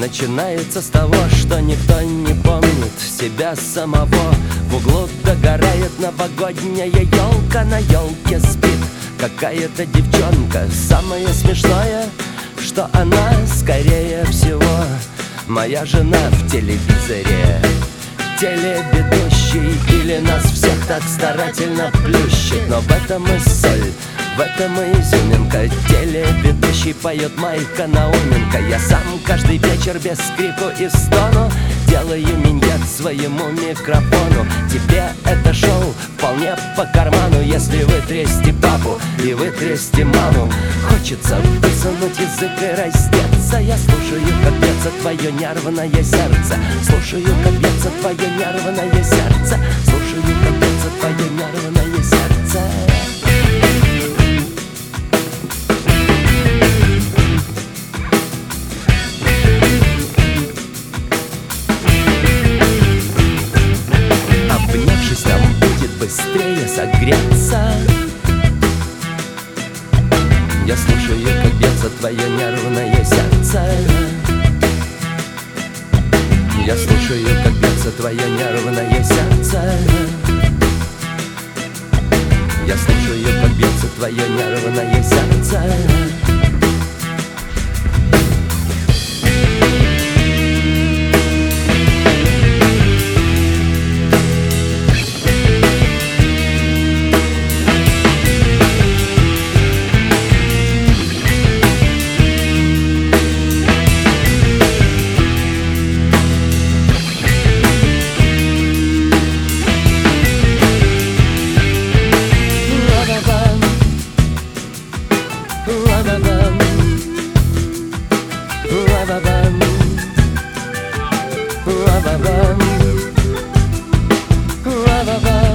начинается с того, что никто не помнит себя самого. В углу догорает новогодняя елка, на елке спит какая-то девчонка. Самое смешное, что она скорее всего Моя жена в телевизоре. Телеведущий или нас всех так старательно плющит. Но в этом и соль в этом изюминка. Телеведущий поет Майка Науменко. Я сам каждый вечер без скрику и стону. Делаю миньет своему микрофону. Тебе это шоу вполне по карману Если вы трясти папу и вы трясти маму. Хочется высунуть язык и раздеться. Я слушаю, как бьется твое нервное сердце. Слушаю, как бьется твое нервное сердце быстрее согреться. Я слушаю, как бьется твое нервное сердце. Я слушаю, как бьется твое нервное сердце. Я слушаю, как бьется твое нервное сердце ba bam Ooh,